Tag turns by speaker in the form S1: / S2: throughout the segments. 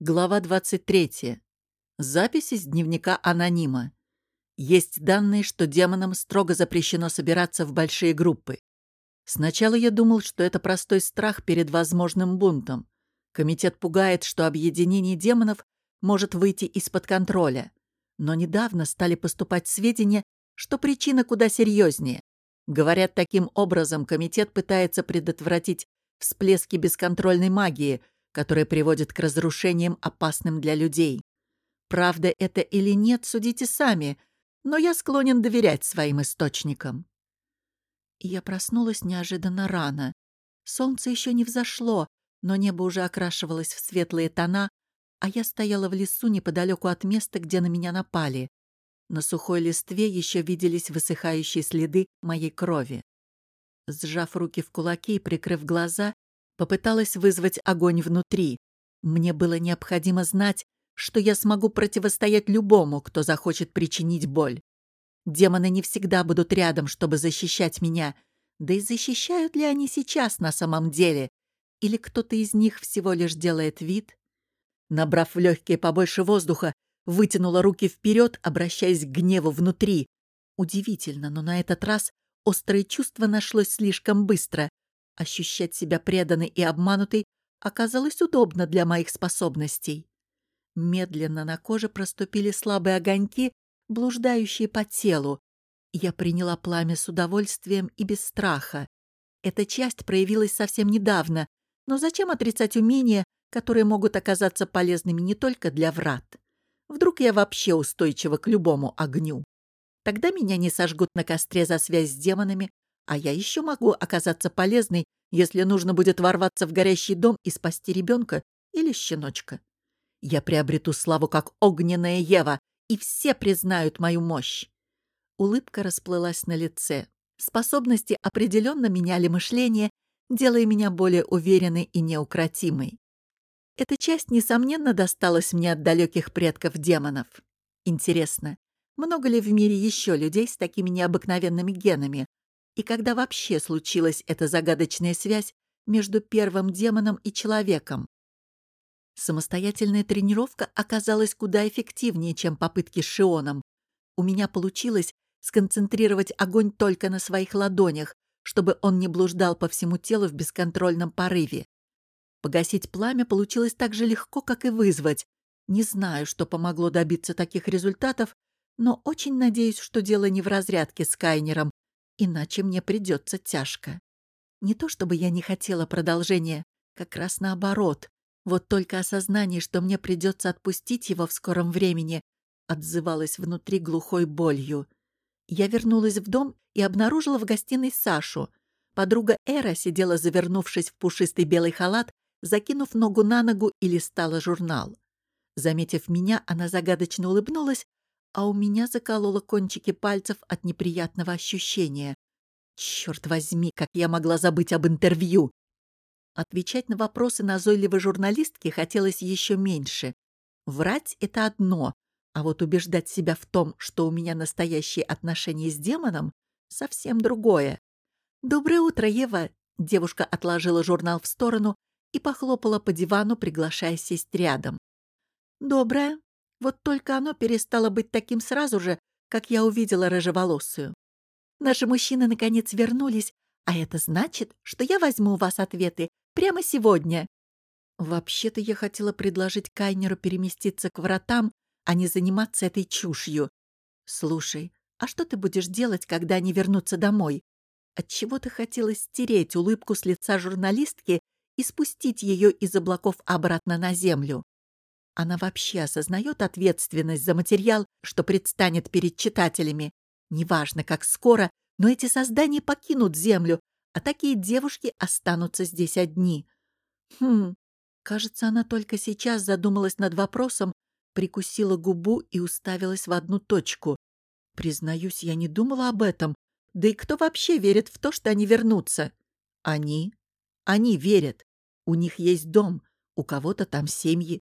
S1: Глава 23. Запись из дневника анонима. Есть данные, что демонам строго запрещено собираться в большие группы. Сначала я думал, что это простой страх перед возможным бунтом. Комитет пугает, что объединение демонов может выйти из-под контроля. Но недавно стали поступать сведения, что причина куда серьезнее. Говорят, таким образом комитет пытается предотвратить всплески бесконтрольной магии – которые приводят к разрушениям, опасным для людей. Правда это или нет, судите сами, но я склонен доверять своим источникам. я проснулась неожиданно рано. Солнце еще не взошло, но небо уже окрашивалось в светлые тона, а я стояла в лесу неподалеку от места, где на меня напали. На сухой листве еще виделись высыхающие следы моей крови. Сжав руки в кулаки и прикрыв глаза, Попыталась вызвать огонь внутри. Мне было необходимо знать, что я смогу противостоять любому, кто захочет причинить боль. Демоны не всегда будут рядом, чтобы защищать меня. Да и защищают ли они сейчас на самом деле? Или кто-то из них всего лишь делает вид? Набрав в легкие побольше воздуха, вытянула руки вперед, обращаясь к гневу внутри. Удивительно, но на этот раз острое чувство нашлось слишком быстро. Ощущать себя преданной и обманутой оказалось удобно для моих способностей. Медленно на коже проступили слабые огоньки, блуждающие по телу. Я приняла пламя с удовольствием и без страха. Эта часть проявилась совсем недавно, но зачем отрицать умения, которые могут оказаться полезными не только для врат? Вдруг я вообще устойчива к любому огню? Тогда меня не сожгут на костре за связь с демонами, а я еще могу оказаться полезной, если нужно будет ворваться в горящий дом и спасти ребенка или щеночка. Я приобрету славу как огненная Ева, и все признают мою мощь. Улыбка расплылась на лице. Способности определенно меняли мышление, делая меня более уверенной и неукротимой. Эта часть, несомненно, досталась мне от далеких предков демонов. Интересно, много ли в мире еще людей с такими необыкновенными генами, и когда вообще случилась эта загадочная связь между первым демоном и человеком. Самостоятельная тренировка оказалась куда эффективнее, чем попытки с Шионом. У меня получилось сконцентрировать огонь только на своих ладонях, чтобы он не блуждал по всему телу в бесконтрольном порыве. Погасить пламя получилось так же легко, как и вызвать. Не знаю, что помогло добиться таких результатов, но очень надеюсь, что дело не в разрядке с Кайнером, иначе мне придется тяжко. Не то чтобы я не хотела продолжения, как раз наоборот. Вот только осознание, что мне придется отпустить его в скором времени, отзывалось внутри глухой болью. Я вернулась в дом и обнаружила в гостиной Сашу. Подруга Эра сидела, завернувшись в пушистый белый халат, закинув ногу на ногу и листала журнал. Заметив меня, она загадочно улыбнулась, а у меня закололо кончики пальцев от неприятного ощущения. Черт возьми, как я могла забыть об интервью! Отвечать на вопросы назойливой журналистки хотелось еще меньше. Врать — это одно, а вот убеждать себя в том, что у меня настоящие отношения с демоном — совсем другое. «Доброе утро, Ева!» Девушка отложила журнал в сторону и похлопала по дивану, приглашая сесть рядом. «Доброе!» Вот только оно перестало быть таким сразу же, как я увидела рыжеволосую. Наши мужчины наконец вернулись, а это значит, что я возьму у вас ответы прямо сегодня. Вообще-то я хотела предложить Кайнеру переместиться к вратам, а не заниматься этой чушью. Слушай, а что ты будешь делать, когда они вернутся домой? Отчего ты хотела стереть улыбку с лица журналистки и спустить ее из облаков обратно на землю? Она вообще осознает ответственность за материал, что предстанет перед читателями. Неважно, как скоро, но эти создания покинут Землю, а такие девушки останутся здесь одни. Хм, кажется, она только сейчас задумалась над вопросом, прикусила губу и уставилась в одну точку. Признаюсь, я не думала об этом. Да и кто вообще верит в то, что они вернутся? Они? Они верят. У них есть дом, у кого-то там семьи,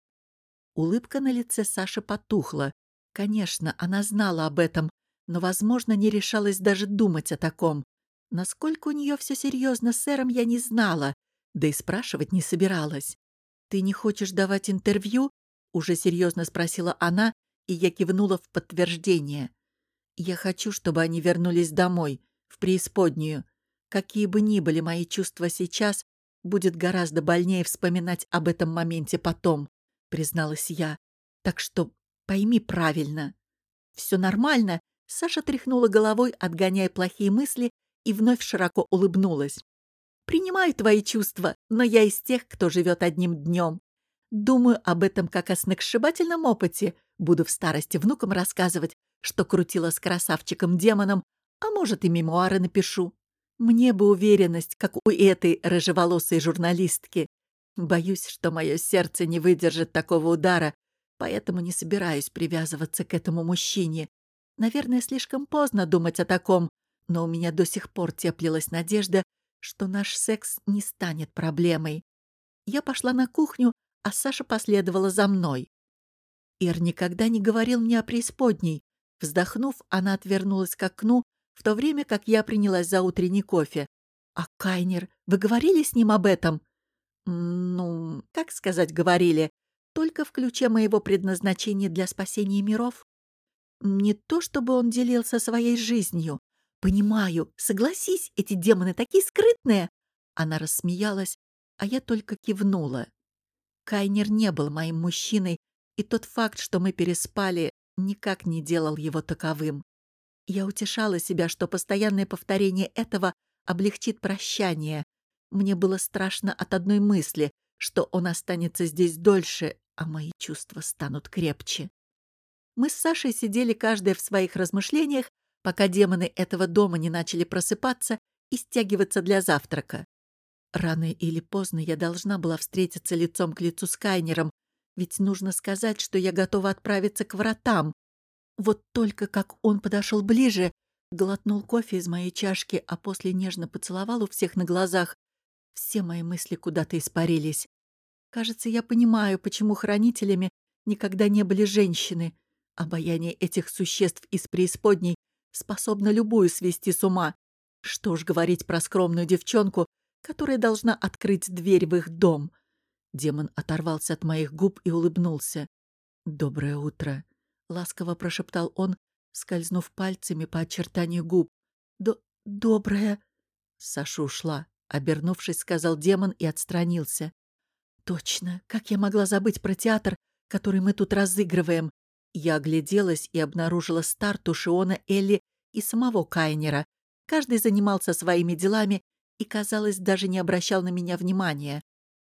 S1: Улыбка на лице Саши потухла. Конечно, она знала об этом, но, возможно, не решалась даже думать о таком. Насколько у нее все серьезно с Эром, я не знала, да и спрашивать не собиралась. «Ты не хочешь давать интервью?» Уже серьезно спросила она, и я кивнула в подтверждение. Я хочу, чтобы они вернулись домой, в преисподнюю. Какие бы ни были мои чувства сейчас, будет гораздо больнее вспоминать об этом моменте потом, призналась я. Так что пойми правильно. Все нормально. Саша тряхнула головой, отгоняя плохие мысли, и вновь широко улыбнулась. Принимаю твои чувства, но я из тех, кто живет одним днем. Думаю об этом как о сногсшибательном опыте. Буду в старости внукам рассказывать, что крутила с красавчиком-демоном, а может и мемуары напишу. Мне бы уверенность, как у этой рыжеволосой журналистки. Боюсь, что мое сердце не выдержит такого удара, поэтому не собираюсь привязываться к этому мужчине. Наверное, слишком поздно думать о таком, но у меня до сих пор теплилась надежда, что наш секс не станет проблемой. Я пошла на кухню, а Саша последовала за мной. Ир никогда не говорил мне о преисподней. Вздохнув, она отвернулась к окну, в то время как я принялась за утренний кофе. «А Кайнер, вы говорили с ним об этом?» «Ну, как сказать, говорили. Только в ключе моего предназначения для спасения миров. Не то, чтобы он делился своей жизнью. Понимаю, согласись, эти демоны такие скрытные!» Она рассмеялась, а я только кивнула. Кайнер не был моим мужчиной, и тот факт, что мы переспали, никак не делал его таковым. Я утешала себя, что постоянное повторение этого облегчит прощание. Мне было страшно от одной мысли, что он останется здесь дольше, а мои чувства станут крепче. Мы с Сашей сидели каждая в своих размышлениях, пока демоны этого дома не начали просыпаться и стягиваться для завтрака. Рано или поздно я должна была встретиться лицом к лицу с Кайнером, ведь нужно сказать, что я готова отправиться к вратам. Вот только как он подошел ближе, глотнул кофе из моей чашки, а после нежно поцеловал у всех на глазах, все мои мысли куда-то испарились. Кажется, я понимаю, почему хранителями никогда не были женщины. Обаяние этих существ из преисподней способно любую свести с ума. Что ж говорить про скромную девчонку, которая должна открыть дверь в их дом. Демон оторвался от моих губ и улыбнулся. «Доброе утро», — ласково прошептал он, скользнув пальцами по очертанию губ. «До... доброе...» Саша ушла. Обернувшись, сказал демон и отстранился. «Точно! Как я могла забыть про театр, который мы тут разыгрываем?» Я огляделась и обнаружила старту Шиона, Элли и самого Кайнера. Каждый занимался своими делами и, казалось, даже не обращал на меня внимания.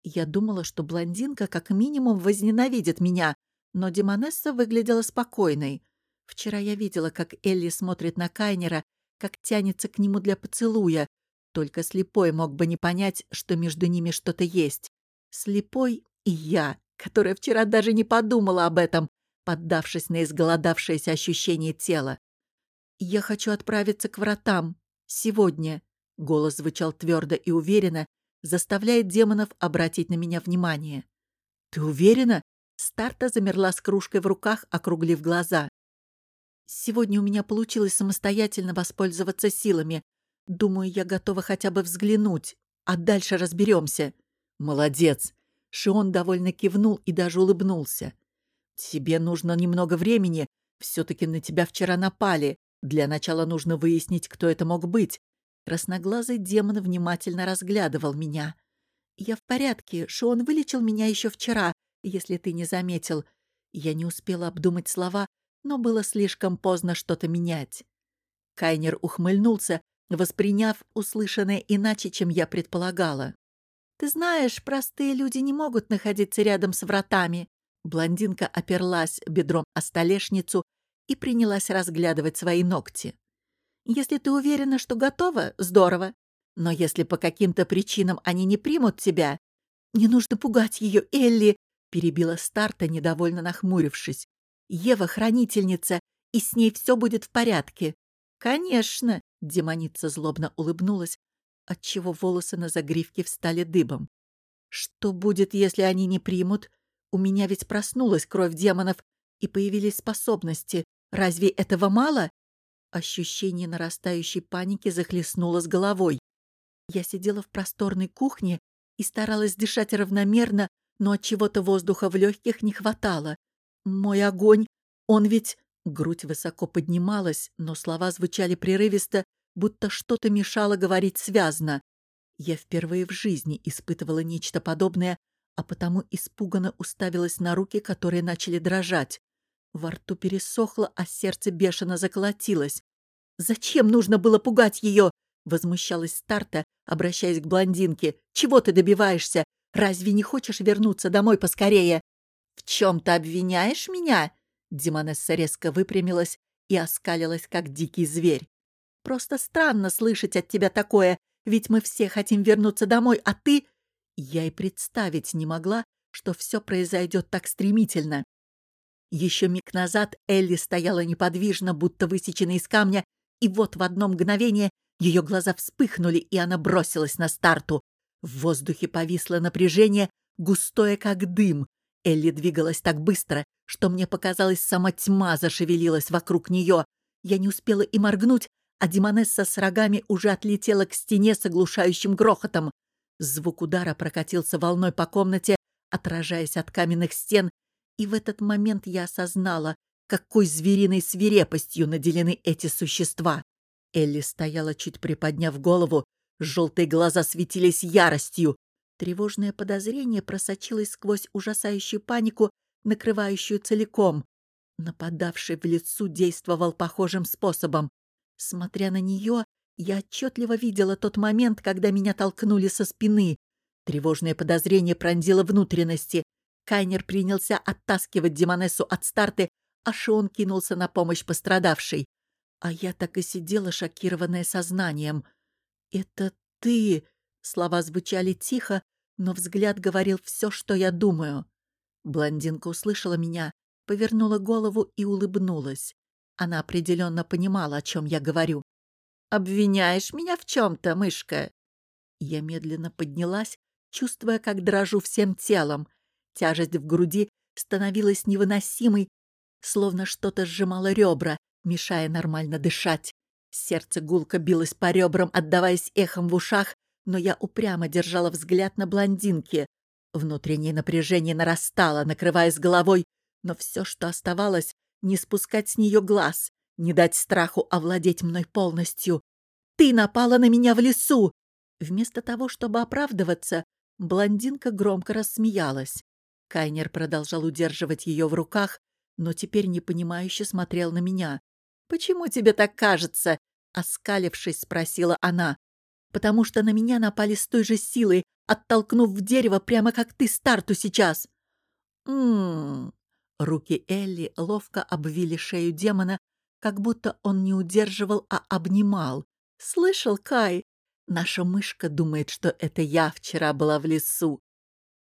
S1: Я думала, что блондинка как минимум возненавидит меня, но Демонесса выглядела спокойной. Вчера я видела, как Элли смотрит на Кайнера, как тянется к нему для поцелуя. Только слепой мог бы не понять, что между ними что-то есть. Слепой и я, которая вчера даже не подумала об этом, поддавшись на изголодавшееся ощущение тела. «Я хочу отправиться к вратам. Сегодня», Голос звучал твердо и уверенно, заставляя демонов обратить на меня внимание. «Ты уверена?» Старта замерла с кружкой в руках, округлив глаза. «Сегодня у меня получилось самостоятельно воспользоваться силами. Думаю, я готова хотя бы взглянуть, а дальше разберемся». «Молодец!» Шион довольно кивнул и даже улыбнулся. «Тебе нужно немного времени. Все-таки на тебя вчера напали. Для начала нужно выяснить, кто это мог быть. Красноглазый демон внимательно разглядывал меня. «Я в порядке, Шон вылечил меня еще вчера, если ты не заметил». Я не успела обдумать слова, но было слишком поздно что-то менять. Кайнер ухмыльнулся, восприняв услышанное иначе, чем я предполагала. «Ты знаешь, простые люди не могут находиться рядом с вратами». Блондинка оперлась бедром о столешницу и принялась разглядывать свои ногти. Если ты уверена, что готова, здорово. Но если по каким-то причинам они не примут тебя... Не нужно пугать ее, Элли, — перебила Старта, недовольно нахмурившись. Ева — хранительница, и с ней все будет в порядке. Конечно, — демоница злобно улыбнулась, отчего волосы на загривке встали дыбом. Что будет, если они не примут? У меня ведь проснулась кровь демонов, и появились способности. Разве этого мало? Ощущение нарастающей паники захлестнуло с головой. Я сидела в просторной кухне и старалась дышать равномерно, но от чего-то воздуха в легких не хватало. Мой огонь, он ведь... Грудь высоко поднималась, но слова звучали прерывисто, будто что-то мешало говорить связно. Я впервые в жизни испытывала нечто подобное, а потому испуганно уставилась на руки, которые начали дрожать. Во рту пересохло, а сердце бешено заколотилось. «Зачем нужно было пугать ее?» — возмущалась Старта, обращаясь к блондинке. «Чего ты добиваешься? Разве не хочешь вернуться домой поскорее?» «В чем ты обвиняешь меня?» Демонесса резко выпрямилась и оскалилась, как дикий зверь. «Просто странно слышать от тебя такое, ведь мы все хотим вернуться домой, а ты...» Я и представить не могла, что все произойдет так стремительно. Еще миг назад Элли стояла неподвижно, будто высечена из камня, и вот в одно мгновение ее глаза вспыхнули, и она бросилась на старту. В воздухе повисло напряжение, густое как дым. Элли двигалась так быстро, что мне показалось, сама тьма зашевелилась вокруг нее. Я не успела и моргнуть, а Димонесса с рогами уже отлетела к стене с оглушающим грохотом. Звук удара прокатился волной по комнате, отражаясь от каменных стен, и в этот момент я осознала, какой звериной свирепостью наделены эти существа. Элли стояла, чуть приподняв голову, желтые глаза светились яростью. Тревожное подозрение просочилось сквозь ужасающую панику, накрывающую целиком. Нападавший в лицу действовал похожим способом. Смотря на нее, я отчетливо видела тот момент, когда меня толкнули со спины. Тревожное подозрение пронзило внутренности. Кайнер принялся оттаскивать Демонессу от старты, а Шон кинулся на помощь пострадавшей. А я так и сидела, шокированная сознанием. «Это ты!» Слова звучали тихо, но взгляд говорил все, что я думаю. Блондинка услышала меня, повернула голову и улыбнулась. Она определенно понимала, о чем я говорю. «Обвиняешь меня в чем-то, мышка?» Я медленно поднялась, чувствуя, как дрожу всем телом. Тяжесть в груди становилась невыносимой, словно что-то сжимало ребра, мешая нормально дышать. Сердце гулко билось по ребрам, отдаваясь эхом в ушах, но я упрямо держала взгляд на блондинке. Внутреннее напряжение нарастало, накрываясь головой, но все, что оставалось, не спускать с нее глаз, не дать страху овладеть мной полностью. «Ты напала на меня в лесу!» Вместо того, чтобы оправдываться, блондинка громко рассмеялась. Кайнер продолжал удерживать ее в руках, но теперь непонимающе смотрел на меня. «Почему тебе так кажется?» — оскалившись, спросила она. «Потому что на меня напали с той же силой, оттолкнув в дерево, прямо как ты старту сейчас». «М-м-м...» Руки Элли ловко обвили шею демона, как будто он не удерживал, а обнимал. «Слышал, Кай? Наша мышка думает, что это я вчера была в лесу».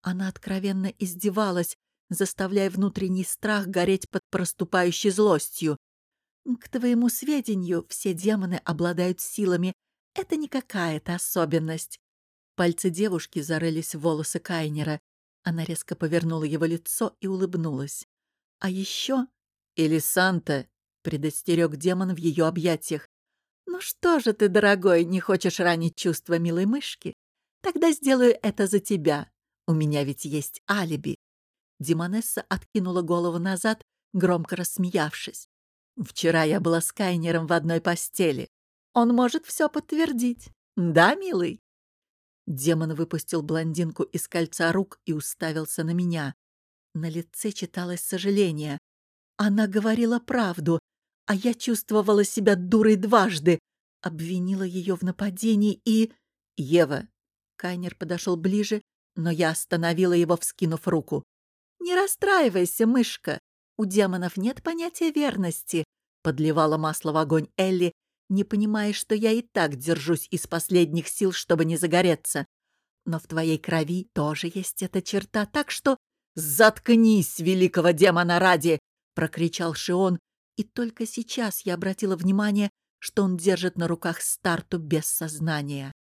S1: Она откровенно издевалась, заставляя внутренний страх гореть под проступающей злостью. К твоему сведению, все демоны обладают силами. Это не какая-то особенность. Пальцы девушки зарылись в волосы Кайнера. Она резко повернула его лицо и улыбнулась. А еще... «Элисанта!» — предостерег демон в ее объятиях. «Ну что же ты, дорогой, не хочешь ранить чувства милой мышки? Тогда сделаю это за тебя. У меня ведь есть алиби». Демонесса откинула голову назад, громко рассмеявшись. «Вчера я была с Кайнером в одной постели. Он может все подтвердить. Да, милый?» Демон выпустил блондинку из кольца рук и уставился на меня. На лице читалось сожаление. Она говорила правду, а я чувствовала себя дурой дважды. Обвинила ее в нападении и... «Ева!» Кайнер подошел ближе, но я остановила его, вскинув руку. «Не расстраивайся, мышка. У демонов нет понятия верности», — подливала масло в огонь Элли, не понимая, что я и так держусь из последних сил, чтобы не загореться. Но в твоей крови тоже есть эта черта, так что... «Заткнись, великого демона ради!» — прокричал Шион, и только сейчас я обратила внимание, что он держит на руках старту без сознания.